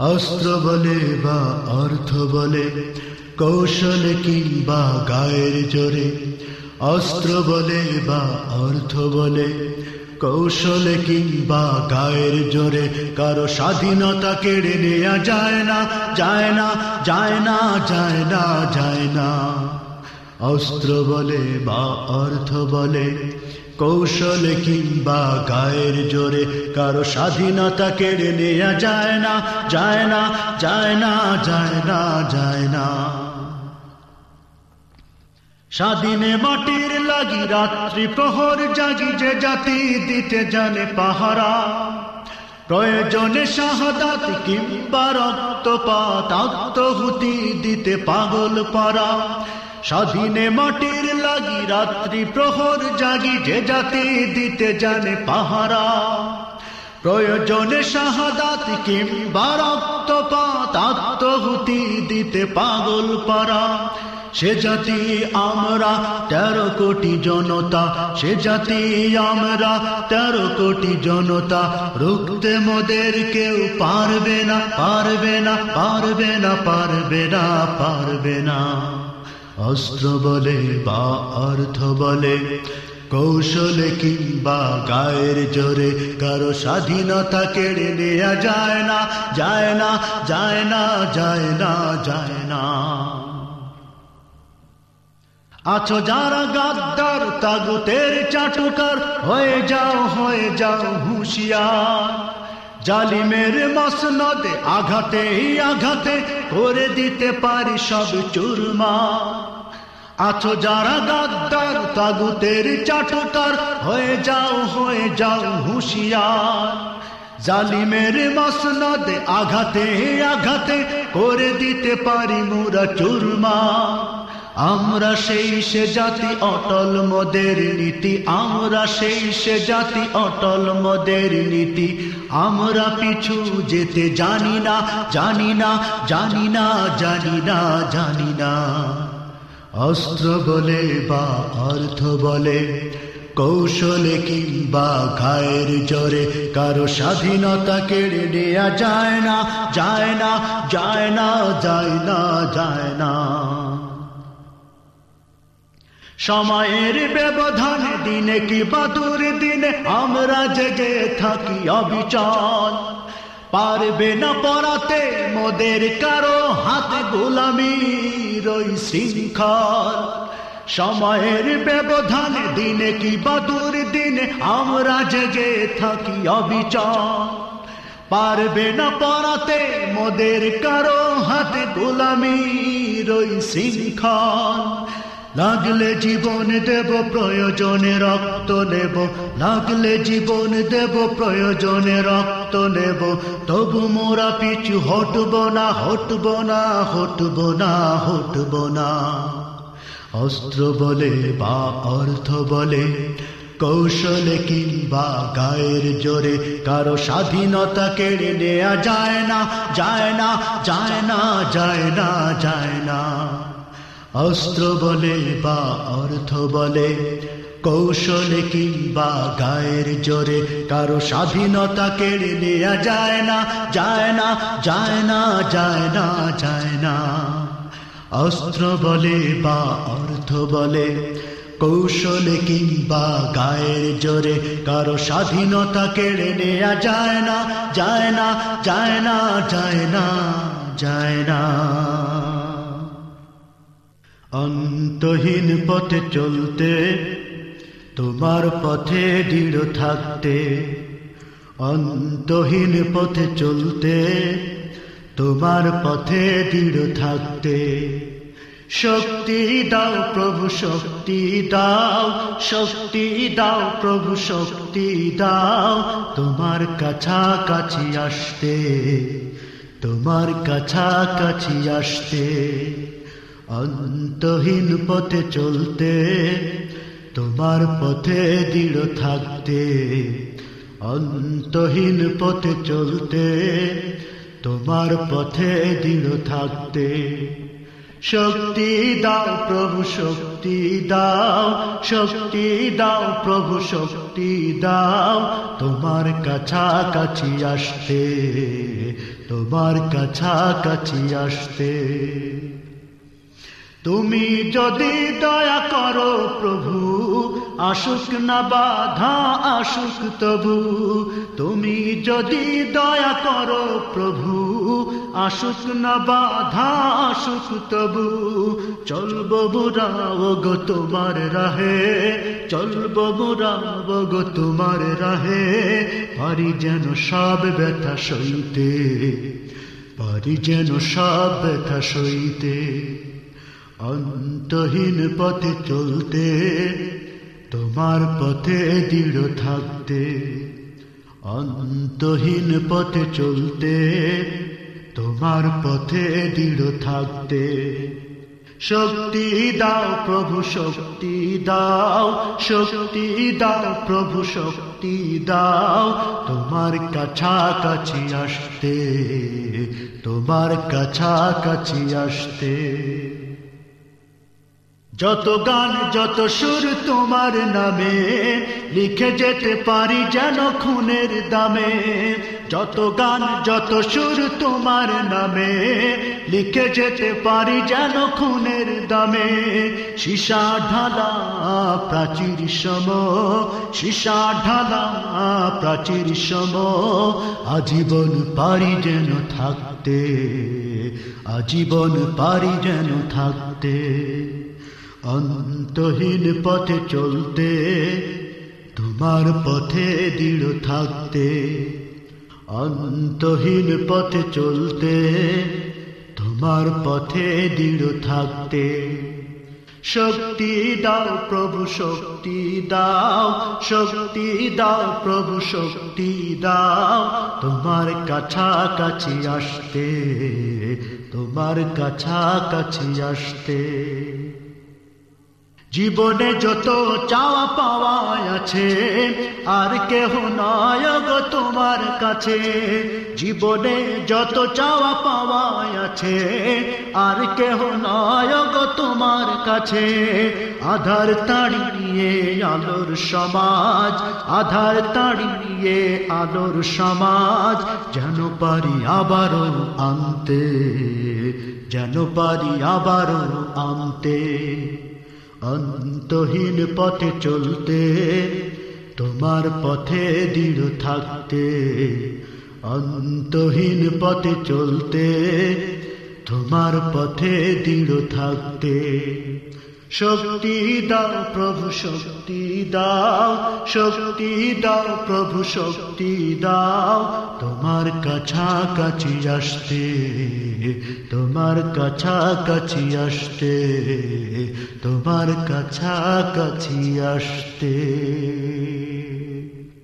অস্ত্র বলে বা অর্থ বলে, কৌশল কিংবা গায়ের জোরে, অস্ত্র বলে বা অর্থ বলে, কৌশল কিংবা গায়ের জোরে, কারও স্বাধীনতা কেড়ে নেওয়া যায় না যায় না যায় না যায় না যায় না। অস্ত্র বলে বা অর্থ বলে কৌশল কিংবা গায়ের জোরে কারও স্বাধীনতা কেড়ে নেওয়া যায় না যায় না যায় না যায় না যায় না। স্বাধীনে মাটির লাগি রাত্রি প্রহর জাগি যে জাতি দিতে জানে পাহারা। প্রয়োজনে শাহাদাত কিংবা রক্তপাত, আত্মহুতি দিতে পাগল পারা। স্বাধীনে মাটির লাগি রাত্রি প্রহর জাগি, যে জাতি দিতে জানে পাহারা। প্রয়োজনে শাহাদাত কিংবা রক্তপাত আত্মহুতি দিতে পাগল পারা। সে জাতি আমরা, তেরো কোটি জনতা। সে জাতি আমরা, তেরো কোটি জনতা। রুখতে মোদের কেউ পারবে না পারবে না পারবে না পারবে না পারবে না। অস্ত্র বলে বা অর্থ বলে কৌশলে কিংবা গায়ের জোরে, কারও স্বাধীনতা কেড়ে নেওয়া যায় না যায় না যায় না যায় না যায় না। আছো যারা গাদ্দার, তাগুতের চাটুকার, হয়ে যাও হয়ে যাও হুঁশিয়ার। জালিমের মসনদে আঘাতে আঘাতে করে দিতে পারি সব চুরমা। আছো যারা গাদ্দার, তাগুতের চাটুকার, হয়ে যাও হয়ে যাও হুঁশিয়ার। জালিমের মসনদে আঘাতে আঘাতে করে দিতে পারি মুরা চুরমা। আমরা সেই সে জাতি অটল মদের নীতি, আমরা সেই সে জাতি অটল মদের নীতি। আমরা পিছু যেতে জানি না জানি না জানি না জানি না জানি না। অস্ত্র বলে বা অর্থ বলে, কৌশলে কিংবা ঘায়ের জোরে কারও স্বাধীনতা কেড়ে নেয়া যায় না যায় না যায় না যায় না যায় না। সময়ের ব্যবধান, দিনে কি বাদুর দিনে আমরা জেগে থাকি অবিচল। পারবে না পড়াতে মোদের কারও হাতে গোলামি রই শৃঙ্খল। সময়ের ব্যবধান, দিনে কি বাদুর দিনে আমরা জেগে থাকি অবিচল। পারবে না পড়াতে মোদের কারও হাতে গোলামি রই শৃঙ্খল। লাগলে জীবন দেব, প্রয়োজনে রক্ত নেব। লাগলে জীবন দেব, প্রয়োজনে রক্ত নেব। তবু মোরা পিছু হটব না হটব না হটব না হটব না। অস্ত্র বলে বা অর্থ বলে, কৌশলে কিংবা গায়ের জোরে, কারও স্বাধীনতা কেড়ে নেয়া যায় না যায় না যায় না যায় না যায় না। অস্ত্র বলে বা অর্থ বলে, কৌশলে কিংবা গায়ের জোরে, কারও স্বাধীনতা কেড়ে নেয়া যায় না যায় না যায় না যায় না যায় না। অস্ত্র বলে বা অর্থ বলে, কৌশলে কিংবা গায়ের জোরে, কারও স্বাধীনতা কেড়ে নেয়া যায় না যায় না যায় না যায় না যায় না। অন্তহীন পথে চলতে, তোমার পথে দৃঢ় থাকতে, অন্তহীন পথে চলতে, তোমার পথে দৃঢ় থাকতে। শক্তি দাও প্রভু, শক্তি দাও শক্তি দাও প্রভু, শক্তি দাও, তোমার কাছাকাছি আসতে, তোমার কাছাকাছি আসতে। অন্তহীন পথে চলতে, তোমার পথে দৃঢ় থাকতে। অন্তহীন পথে চলতে, তোমার পথে দৃঢ় থাকতে। শক্তি দাও প্রভু, শক্তি দাও শক্তি দাও প্রভু, শক্তি দাও, তোমার কাছাকাছি আসতে, তোমার কাছাকাছি আসতে। তুমি যদি দয়া করো প্রভু, আসুক না বাধা, আসুক তবু। তুমি যদি দয়া করো প্রভু, আসুক না বাধা, আসুক তবু। চলব বুড়াও গো তোমার রাহে, চলব বুড়াও গো তোমার রাহে। পারি যেন সব ব্যথা সইতে, পারি যেন সব ব্যথা সইতে। অন্তহীন পথে চলতে, তোমার পথে দৃঢ় থাকতে। অন্তহীন পথে চলতে, তোমার পথে দৃঢ় থাকতে। শক্তি দাও প্রভু, শক্তি দাও শক্তি দাও প্রভু, শক্তি দাও, তোমার কাছাকাছি আসতে, তোমার কাছাকাছি আসতে। যত গান, যত সুর তোমার নামে, লিখে যেতে পারি যেন খুনের দামে। যত গান, যত সুর তোমার নামে, লিখে যেতে পারি যেন খুনের দামে। সীসা ঢালা প্রাচীর সম, সীসা ঢালা প্রাচীর সম, আজীবন পারি যেন থাকতে, আজীবন পারি যেন থাকতে। অন্তহীন পথে চলতে, তোমার পথে দৃঢ় থাকতে। অন্তহীন পথে চলতে, তোমার পথে দৃঢ় থাকতে। শক্তি দাও প্রভু, শক্তি দাও শক্তি দাও প্রভু, শক্তি দাও। তোমার কাছাকাছি আসতে, তোমার কাছাকাছি আসতে। জীবনে যত চাওয়া পাওয়া আছে, আর কেহ নয় গো তোমার কাছে। জীবনে যত চাওয়া পাওয়া আছে, আর কেহ নয় গো তোমার কাছে। আধার তাড়িয়ে আলোর সমাজ, আধার তাড়িয়ে আলোর সমাজ, যেন পারি আবারও আনতে, যেন পারি আবারও আনতে। অন্তহীন পথে চলতে তোমার পথে দৃঢ় থাকতে। অন্তহীন পথে চলতে তোমার পথে দৃঢ় থাকতে। শক্তি দাও প্রভু, শক্তি দাও শক্তি দাও প্রভু, শক্তি দাও। তোমার কাছাকাছি আসতে, তোমার কাছাকাছি আসতে, তোমার কাছাকাছি আসতে।